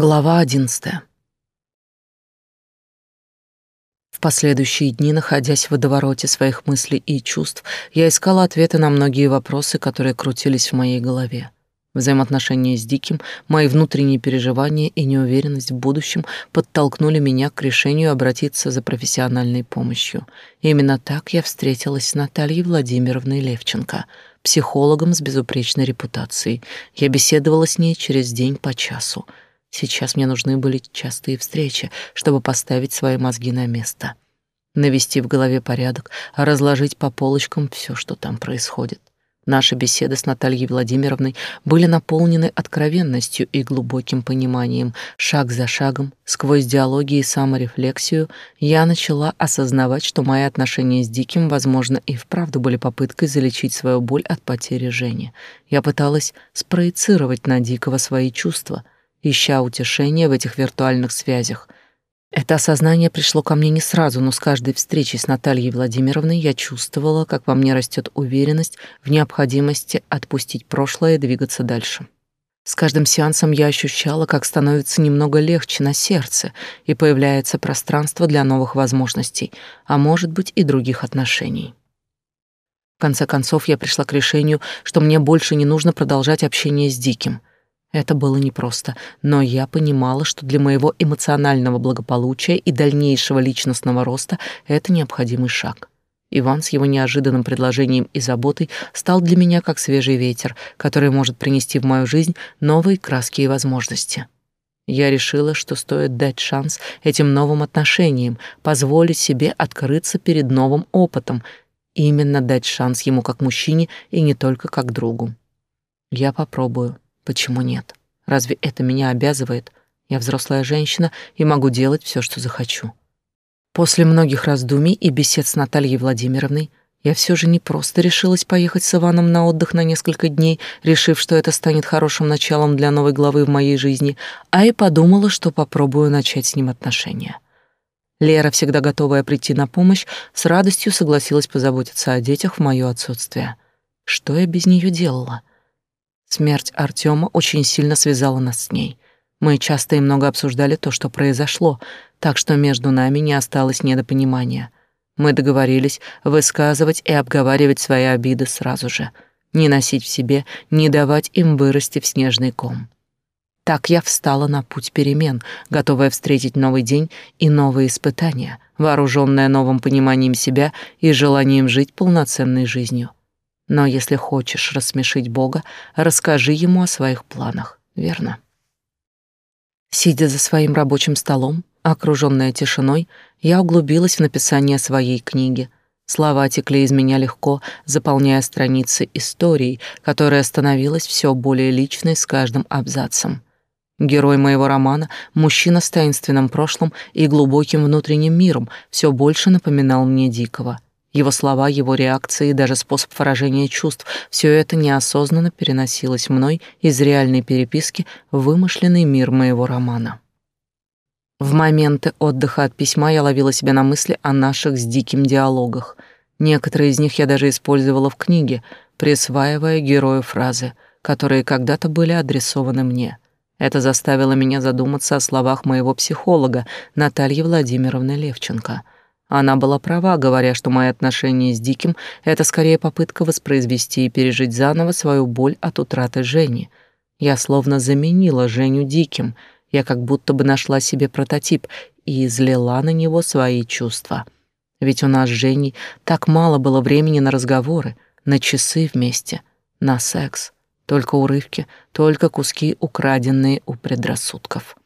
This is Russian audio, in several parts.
Глава одиннадцатая. В последующие дни, находясь в водовороте своих мыслей и чувств, я искала ответы на многие вопросы, которые крутились в моей голове. Взаимоотношения с Диким, мои внутренние переживания и неуверенность в будущем подтолкнули меня к решению обратиться за профессиональной помощью. Именно так я встретилась с Натальей Владимировной Левченко, психологом с безупречной репутацией. Я беседовала с ней через день по часу — Сейчас мне нужны были частые встречи, чтобы поставить свои мозги на место, навести в голове порядок, разложить по полочкам все, что там происходит. Наши беседы с Натальей Владимировной были наполнены откровенностью и глубоким пониманием. Шаг за шагом, сквозь диалоги и саморефлексию, я начала осознавать, что мои отношения с Диким, возможно, и вправду были попыткой залечить свою боль от потери Жени. Я пыталась спроецировать на Дикого свои чувства — ища утешения в этих виртуальных связях. Это осознание пришло ко мне не сразу, но с каждой встречей с Натальей Владимировной я чувствовала, как во мне растет уверенность в необходимости отпустить прошлое и двигаться дальше. С каждым сеансом я ощущала, как становится немного легче на сердце и появляется пространство для новых возможностей, а может быть и других отношений. В конце концов, я пришла к решению, что мне больше не нужно продолжать общение с Диким. Это было непросто, но я понимала, что для моего эмоционального благополучия и дальнейшего личностного роста это необходимый шаг. Иван с его неожиданным предложением и заботой стал для меня как свежий ветер, который может принести в мою жизнь новые краски и возможности. Я решила, что стоит дать шанс этим новым отношениям, позволить себе открыться перед новым опытом, именно дать шанс ему как мужчине и не только как другу. Я попробую. Почему нет? Разве это меня обязывает? Я взрослая женщина и могу делать все, что захочу. После многих раздумий и бесед с Натальей Владимировной я все же не просто решилась поехать с Иваном на отдых на несколько дней, решив, что это станет хорошим началом для новой главы в моей жизни, а и подумала, что попробую начать с ним отношения. Лера, всегда готовая прийти на помощь, с радостью согласилась позаботиться о детях в моё отсутствие. Что я без нее делала? Смерть Артема очень сильно связала нас с ней. Мы часто и много обсуждали то, что произошло, так что между нами не осталось недопонимания. Мы договорились высказывать и обговаривать свои обиды сразу же, не носить в себе, не давать им вырасти в снежный ком. Так я встала на путь перемен, готовая встретить новый день и новые испытания, вооруженная новым пониманием себя и желанием жить полноценной жизнью. Но если хочешь рассмешить Бога, расскажи ему о своих планах, верно? Сидя за своим рабочим столом, окружённая тишиной, я углубилась в написание своей книги. Слова текли из меня легко, заполняя страницы истории, которая становилась все более личной с каждым абзацем. Герой моего романа, мужчина с таинственным прошлым и глубоким внутренним миром, все больше напоминал мне Дикого — его слова, его реакции, даже способ выражения чувств — все это неосознанно переносилось мной из реальной переписки в вымышленный мир моего романа. В моменты отдыха от письма я ловила себя на мысли о наших с Диким диалогах. Некоторые из них я даже использовала в книге, присваивая герою фразы, которые когда-то были адресованы мне. Это заставило меня задуматься о словах моего психолога Натальи Владимировны Левченко — она была права, говоря, что мои отношения с Диким — это скорее попытка воспроизвести и пережить заново свою боль от утраты Жени. Я словно заменила Женю Диким, я как будто бы нашла себе прототип и излила на него свои чувства. Ведь у нас с Женей так мало было времени на разговоры, на часы вместе, на секс. Только урывки, только куски, украденные у предрассудков.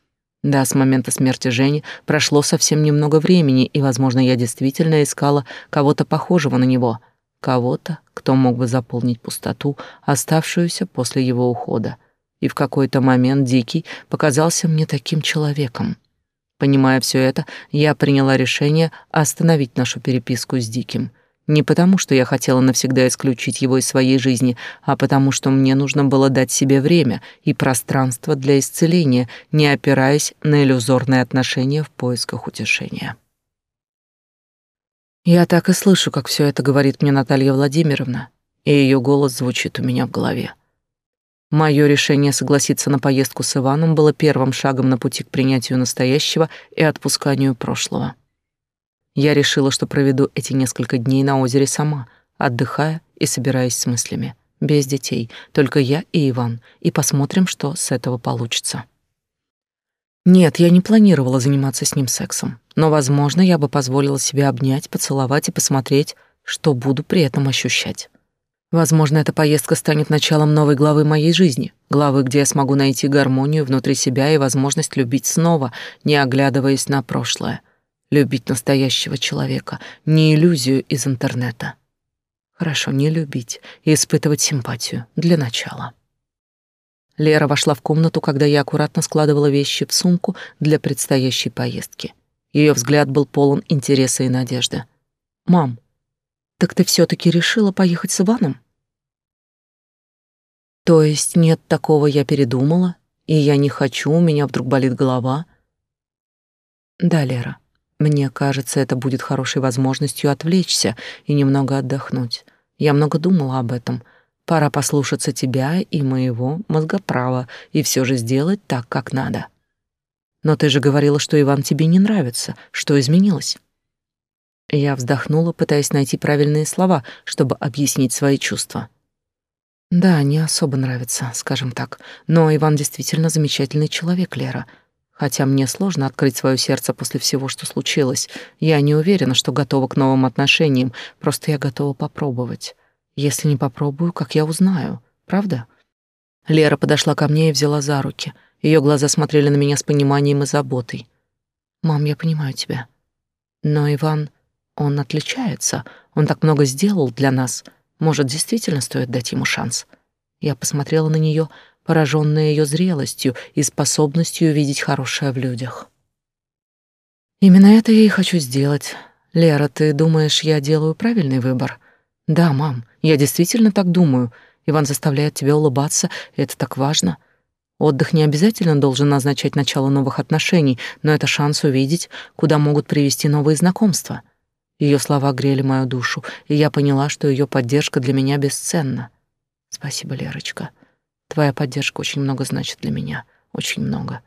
Да, с момента смерти Жени прошло совсем немного времени, и, возможно, я действительно искала кого-то похожего на него, кого-то, кто мог бы заполнить пустоту, оставшуюся после его ухода. И в какой-то момент Дикий показался мне таким человеком. Понимая все это, я приняла решение остановить нашу переписку с Диким — не потому, что я хотела навсегда исключить его из своей жизни, а потому, что мне нужно было дать себе время и пространство для исцеления, не опираясь на иллюзорные отношения в поисках утешения. Я так и слышу, как все это говорит мне Наталья Владимировна, и ее голос звучит у меня в голове. Мое решение согласиться на поездку с Иваном было первым шагом на пути к принятию настоящего и отпусканию прошлого. Я решила, что проведу эти несколько дней на озере сама, отдыхая и собираясь с мыслями. Без детей, только я и Иван, и посмотрим, что с этого получится. Нет, я не планировала заниматься с ним сексом, но, возможно, я бы позволила себе обнять, поцеловать и посмотреть, что буду при этом ощущать. Возможно, эта поездка станет началом новой главы моей жизни, главы, где я смогу найти гармонию внутри себя и возможность любить снова, не оглядываясь на прошлое. Любить настоящего человека, не иллюзию из интернета. Хорошо, не любить и испытывать симпатию для начала. Лера вошла в комнату, когда я аккуратно складывала вещи в сумку для предстоящей поездки. Ее взгляд был полон интереса и надежды. «Мам, так ты все таки решила поехать с Иваном?» То есть нет такого, я передумала, и я не хочу, у меня вдруг болит голова. Да, Лера, мне кажется, это будет хорошей возможностью отвлечься и немного отдохнуть. Я много думала об этом. Пора послушаться тебя и моего мозгоправа и все же сделать так, как надо. Но ты же говорила, что Иван тебе не нравится. Что изменилось? Я вздохнула, пытаясь найти правильные слова, чтобы объяснить свои чувства. Да, не особо нравится, скажем так. Но Иван действительно замечательный человек, Лера. Хотя мне сложно открыть свое сердце после всего, что случилось. Я не уверена, что готова к новым отношениям, просто я готова попробовать. Если не попробую, как я узнаю? Правда? Лера подошла ко мне и взяла за руки. Ее глаза смотрели на меня с пониманием и заботой. «Мам, я понимаю тебя. Но Иван, он отличается. Он так много сделал для нас. Может, действительно стоит дать ему шанс? Я посмотрела на нее, пораженная ее зрелостью и способностью видеть хорошее в людях. Именно это я и хочу сделать. Лера, ты думаешь, я делаю правильный выбор? Да, мам, я действительно так думаю. Иван заставляет тебя улыбаться, это так важно. Отдых не обязательно должен назначать начало новых отношений, но это шанс увидеть, куда могут привести новые знакомства. Ее слова грели мою душу, и я поняла, что ее поддержка для меня бесценна. Спасибо, Лерочка. Твоя поддержка очень много значит для меня, очень много.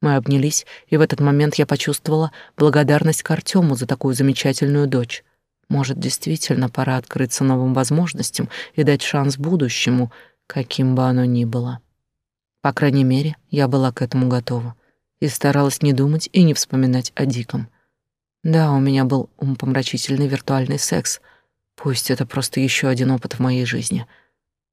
Мы обнялись, и в этот момент я почувствовала благодарность к Артему за такую замечательную дочь. Может, действительно пора открыться новым возможностям и дать шанс будущему, каким бы оно ни было. По крайней мере, я была к этому готова и старалась не думать и не вспоминать о Диком. Да, у меня был умопомрачительный виртуальный секс. Пусть это просто еще один опыт в моей жизни.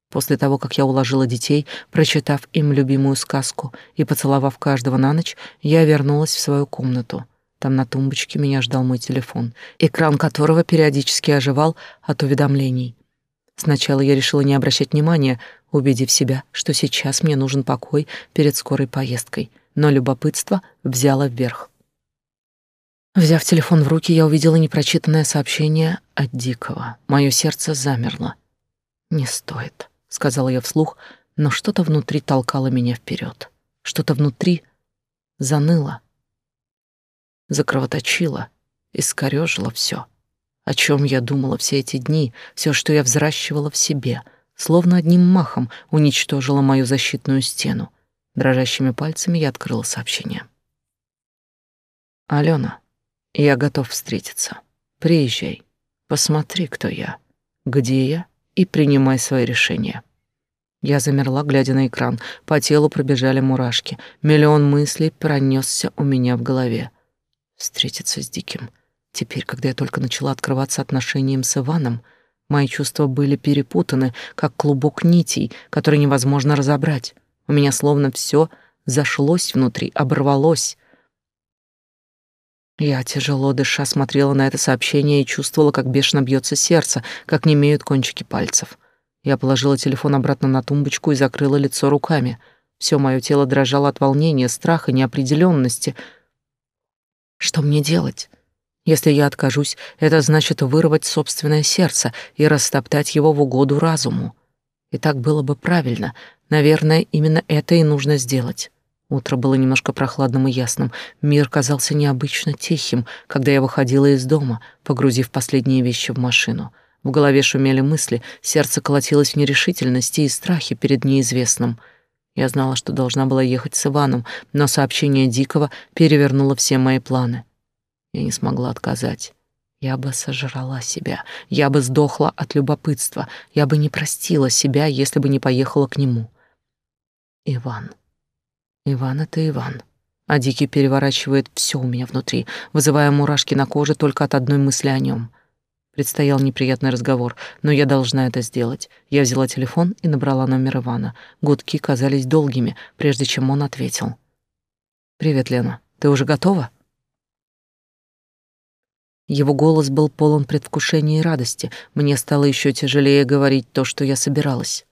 После того, как я уложила детей, прочитав им любимую сказку и поцеловав каждого на ночь, я вернулась в свою комнату. Там на тумбочке меня ждал мой телефон, экран которого периодически оживал от уведомлений. Сначала я решила не обращать внимания, убедив себя, что сейчас мне нужен покой перед скорой поездкой, но любопытство взяло вверх. Взяв телефон в руки, я увидела непрочитанное сообщение от Дикого. Мое сердце замерло. «Не стоит», — сказала я вслух, но что-то внутри толкало меня вперед. Что-то внутри заныло, закровоточило, искорёжило все, о чем я думала все эти дни, все, что я взращивала в себе, словно одним махом уничтожило мою защитную стену. Дрожащими пальцами я открыла сообщение. «Алена, я готов встретиться. Приезжай. Посмотри, кто я, где я, и принимай свои решения. Я замерла, глядя на экран. По телу пробежали мурашки. Миллион мыслей пронесся у меня в голове. Встретиться с Диким. Теперь, когда я только начала открываться отношениям с Иваном, мои чувства были перепутаны, как клубок нитей, который невозможно разобрать. У меня словно все зашлось внутри, оборвалось, я, тяжело дыша, смотрела на это сообщение и чувствовала, как бешено бьется сердце, как немеют кончики пальцев. Я положила телефон обратно на тумбочку и закрыла лицо руками. Все мое тело дрожало от волнения, страха, неопределенности. Что мне делать? Если я откажусь, это значит вырвать собственное сердце и растоптать его в угоду разуму. И так было бы правильно. Наверное, именно это и нужно сделать. Утро было немножко прохладным и ясным. Мир казался необычно тихим, когда я выходила из дома, погрузив последние вещи в машину. В голове шумели мысли, сердце колотилось в нерешительности и страхе перед неизвестным. Я знала, что должна была ехать с Иваном, но сообщение Дикого перевернуло все мои планы. Я не смогла отказать. Я бы сожрала себя, я бы сдохла от любопытства, я бы не простила себя, если бы не поехала к нему. Иван. Иван — это Иван. А Дикий переворачивает все у меня внутри, вызывая мурашки на коже только от одной мысли о нем. Предстоял неприятный разговор, но я должна это сделать. Я взяла телефон и набрала номер Ивана. Гудки казались долгими, прежде чем он ответил. «Привет, Лена. Ты уже готова?» Его голос был полон предвкушения и радости. Мне стало еще тяжелее говорить то, что я собиралась.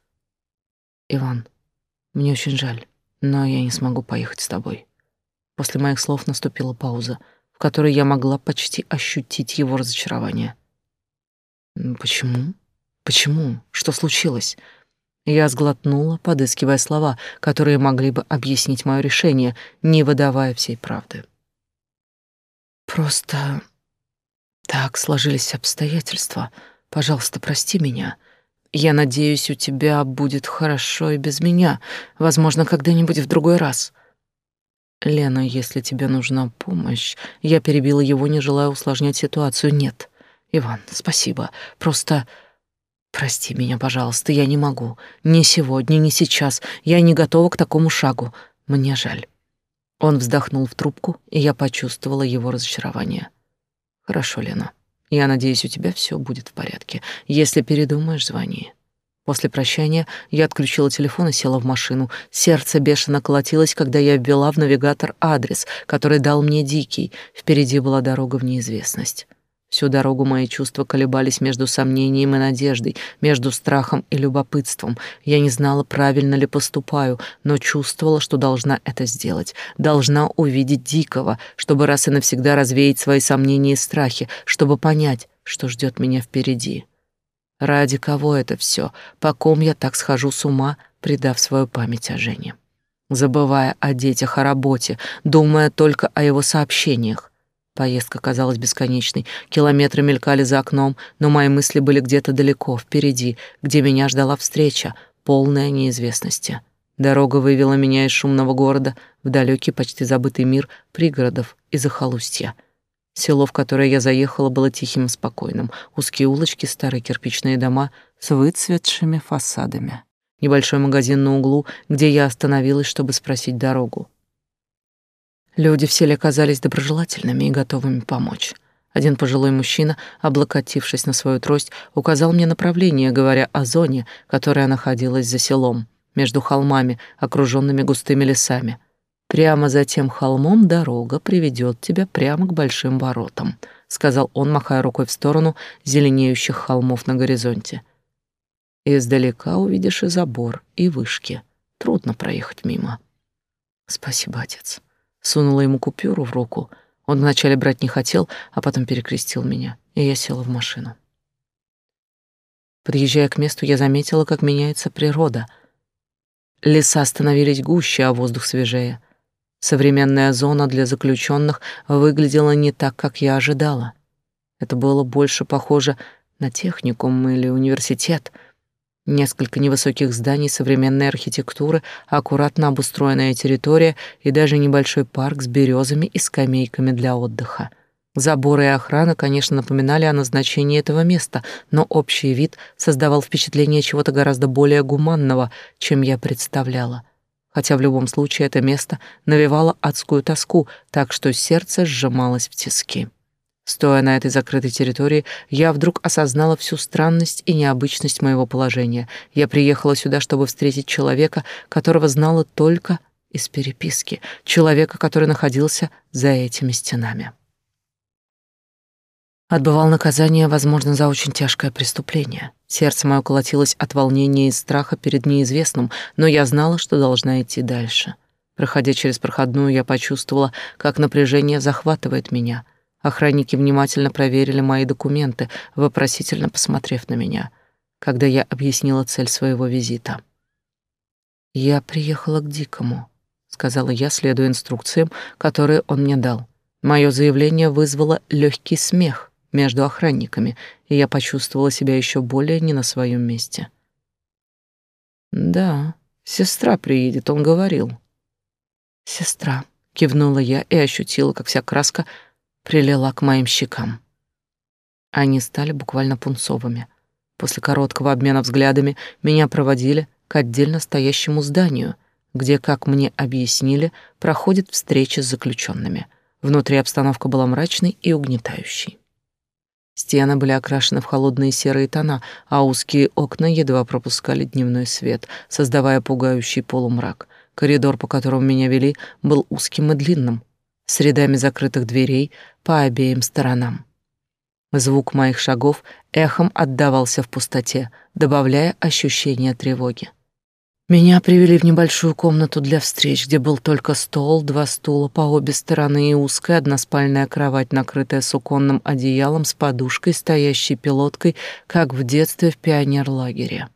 «Иван, мне очень жаль, но я не смогу поехать с тобой». После моих слов наступила пауза, в которой я могла почти ощутить его разочарование. «Почему? Почему? Что случилось?» Я сглотнула, подыскивая слова, которые могли бы объяснить мое решение, не выдавая всей правды. «Просто так сложились обстоятельства. Пожалуйста, прости меня. Я надеюсь, у тебя будет хорошо и без меня. Возможно, когда-нибудь в другой раз. Лена, если тебе нужна помощь, я перебила его, не желая усложнять ситуацию. Нет. Иван, спасибо. Просто прости меня, пожалуйста, я не могу. Ни сегодня, ни сейчас. Я не готова к такому шагу. Мне жаль. Он вздохнул в трубку, и я почувствовала его разочарование. Хорошо, Лена. Я надеюсь, у тебя все будет в порядке. Если передумаешь, звони. После прощания я отключила телефон и села в машину. Сердце бешено колотилось, когда я ввела в навигатор адрес, который дал мне Дикий. Впереди была дорога в неизвестность. Всю дорогу мои чувства колебались между сомнением и надеждой, между страхом и любопытством. Я не знала, правильно ли поступаю, но чувствовала, что должна это сделать. Должна увидеть Дикого, чтобы раз и навсегда развеять свои сомнения и страхи, чтобы понять, что ждет меня впереди. Ради кого это все? По ком я так схожу с ума, предав свою память о Жене? Забывая о детях, о работе, думая только о его сообщениях. Поездка казалась бесконечной, километры мелькали за окном, но мои мысли были где-то далеко, впереди, где меня ждала встреча, полная неизвестности. Дорога вывела меня из шумного города в далекий, почти забытый мир пригородов и захолустья. Село, в которое я заехала, было тихим и спокойным. Узкие улочки, старые кирпичные дома с выцветшими фасадами. Небольшой магазин на углу, где я остановилась, чтобы спросить дорогу. Люди в селе оказались доброжелательными и готовыми помочь. Один пожилой мужчина, облокотившись на свою трость, указал мне направление, говоря о зоне, которая находилась за селом, между холмами, окруженными густыми лесами. Прямо за тем холмом дорога приведет тебя прямо к большим воротам, сказал он, махая рукой в сторону зеленеющих холмов на горизонте. Издалека увидишь и забор, и вышки. Трудно проехать мимо. Спасибо, отец. Сунула ему купюру в руку. Он вначале брать не хотел, а потом перекрестил меня, и я села в машину. Подъезжая к месту, я заметила, как меняется природа. Леса становились гуще, а воздух свежее. Современная зона для заключенных выглядела не так, как я ожидала. Это было больше похоже на техникум или университет — Несколько невысоких зданий современной архитектуры, аккуратно обустроенная территория и даже небольшой парк с березами и скамейками для отдыха. Заборы и охрана, конечно, напоминали о назначении этого места, но общий вид создавал впечатление чего-то гораздо более гуманного, чем я представляла. Хотя в любом случае это место навевало адскую тоску, так что сердце сжималось в тиски. Стоя на этой закрытой территории, я вдруг осознала всю странность и необычность моего положения. Я приехала сюда, чтобы встретить человека, которого знала только из переписки, человека, который находился за этими стенами. Отбывал наказание, возможно, за очень тяжкое преступление. Сердце мое колотилось от волнения и страха перед неизвестным, но я знала, что должна идти дальше. Проходя через проходную, я почувствовала, как напряжение захватывает меня — Охранники внимательно проверили мои документы, вопросительно посмотрев на меня, когда я объяснила цель своего визита. «Я приехала к Дикому», — сказала я, следуя инструкциям, которые он мне дал. Мое заявление вызвало легкий смех между охранниками, и я почувствовала себя еще более не на своем месте. Да, сестра приедет, он говорил. Сестра, кивнула я и ощутила, как вся краска прилила к моим щекам. Они стали буквально пунцовыми. После короткого обмена взглядами меня проводили к отдельно стоящему зданию, где, как мне объяснили, проходит встреча с заключенными. Внутри обстановка была мрачной и угнетающей. Стены были окрашены в холодные серые тона, а узкие окна едва пропускали дневной свет, создавая пугающий полумрак. Коридор, по которому меня вели, был узким и длинным, с рядами закрытых дверей по обеим сторонам. Звук моих шагов эхом отдавался в пустоте, добавляя ощущение тревоги. Меня привели в небольшую комнату для встреч, где был только стол, два стула по обе стороны и узкая односпальная кровать, накрытая суконным одеялом с подушкой, стоящей пилоткой, как в детстве в пионерлагере.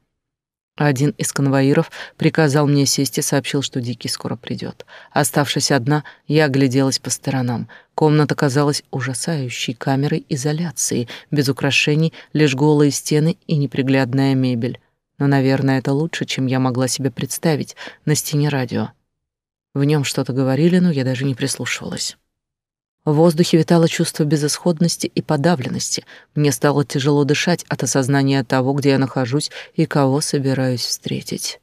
Один из конвоиров приказал мне сесть и сообщил, что Дикий скоро придет. Оставшись одна, я огляделась по сторонам. Комната казалась ужасающей камерой изоляции, без украшений, лишь голые стены и неприглядная мебель. Но, наверное, это лучше, чем я могла себе представить на стене радио. В нем что-то говорили, но я даже не прислушивалась. В воздухе витало чувство безысходности и подавленности. Мне стало тяжело дышать от осознания того, где я нахожусь и кого собираюсь встретить.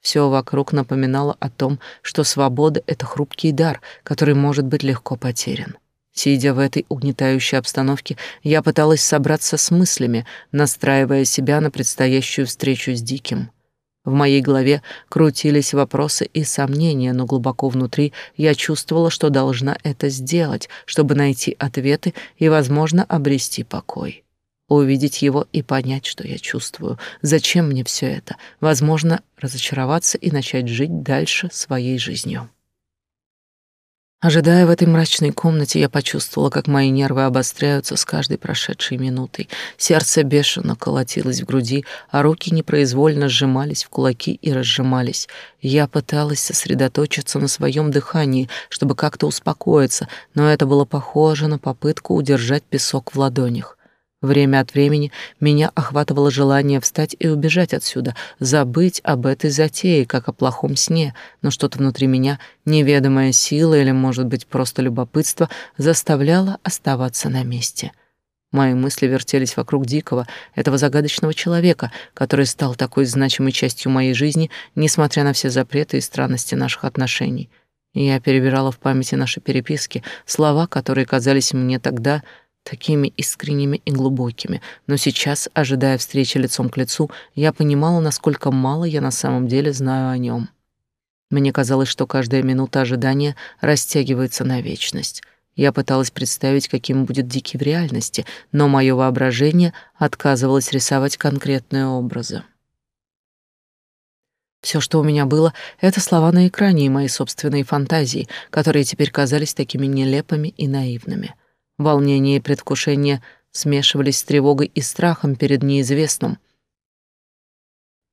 Все вокруг напоминало о том, что свобода — это хрупкий дар, который может быть легко потерян. Сидя в этой угнетающей обстановке, я пыталась собраться с мыслями, настраивая себя на предстоящую встречу с Диким. В моей голове крутились вопросы и сомнения, но глубоко внутри я чувствовала, что должна это сделать, чтобы найти ответы и, возможно, обрести покой. Увидеть его и понять, что я чувствую. Зачем мне все это? Возможно, разочароваться и начать жить дальше своей жизнью. Ожидая в этой мрачной комнате, я почувствовала, как мои нервы обостряются с каждой прошедшей минутой. Сердце бешено колотилось в груди, а руки непроизвольно сжимались в кулаки и разжимались. Я пыталась сосредоточиться на своем дыхании, чтобы как-то успокоиться, но это было похоже на попытку удержать песок в ладонях. Время от времени меня охватывало желание встать и убежать отсюда, забыть об этой затее, как о плохом сне, но что-то внутри меня, неведомая сила или, может быть, просто любопытство, заставляло оставаться на месте. Мои мысли вертелись вокруг Дикого, этого загадочного человека, который стал такой значимой частью моей жизни, несмотря на все запреты и странности наших отношений. Я перебирала в памяти наши переписки, слова, которые казались мне тогда такими искренними и глубокими, но сейчас, ожидая встречи лицом к лицу, я понимала, насколько мало я на самом деле знаю о нем. Мне казалось, что каждая минута ожидания растягивается на вечность. Я пыталась представить, каким будет Дикий в реальности, но мое воображение отказывалось рисовать конкретные образы. Все, что у меня было, это слова на экране и мои собственные фантазии, которые теперь казались такими нелепыми и наивными — Волнение и предвкушение смешивались с тревогой и страхом перед неизвестным.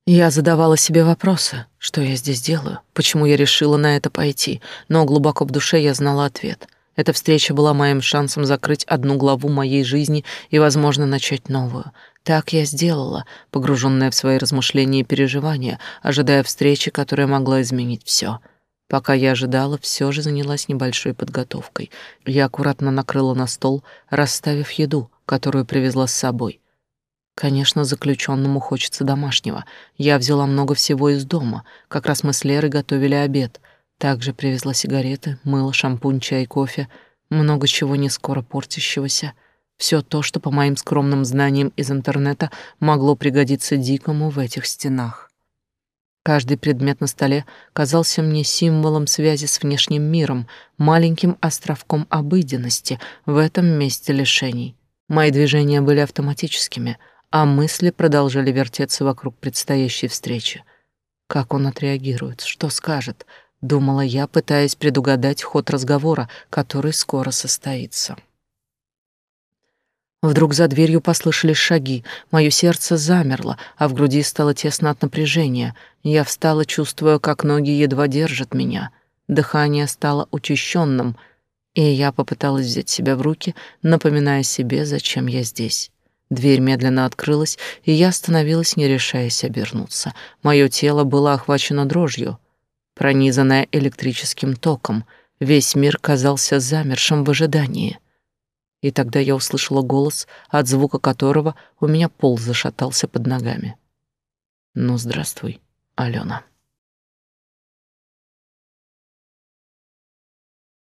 Я задавала себе вопросы, что я здесь делаю, почему я решила на это пойти, но глубоко в душе я знала ответ. Эта встреча была моим шансом закрыть одну главу моей жизни и, возможно, начать новую. Так я сделала, погруженная в свои размышления и переживания, ожидая встречи, которая могла изменить все — Пока я ожидала, все же занялась небольшой подготовкой. Я аккуратно накрыла на стол, расставив еду, которую привезла с собой. Конечно, заключенному хочется домашнего. Я взяла много всего из дома. Как раз мы с Лерой готовили обед. Также привезла сигареты, мыло, шампунь, чай, кофе. Много чего не скоро портящегося. Все то, что по моим скромным знаниям из интернета могло пригодиться Дикому в этих стенах. Каждый предмет на столе казался мне символом связи с внешним миром, маленьким островком обыденности в этом месте лишений. Мои движения были автоматическими, а мысли продолжали вертеться вокруг предстоящей встречи. Как он отреагирует, что скажет, думала я, пытаясь предугадать ход разговора, который скоро состоится. Вдруг за дверью послышались шаги, мое сердце замерло, а в груди стало тесно от напряжения. Я встала, чувствуя, как ноги едва держат меня. Дыхание стало учащенным, И я попыталась взять себя в руки, напоминая себе, зачем я здесь. Дверь медленно открылась, и я остановилась, не решаясь обернуться. Мое тело было охвачено дрожью, пронизанное электрическим током. Весь мир казался замершим в ожидании. И тогда я услышала голос, от звука которого у меня пол зашатался под ногами. «Ну, здравствуй, Алена».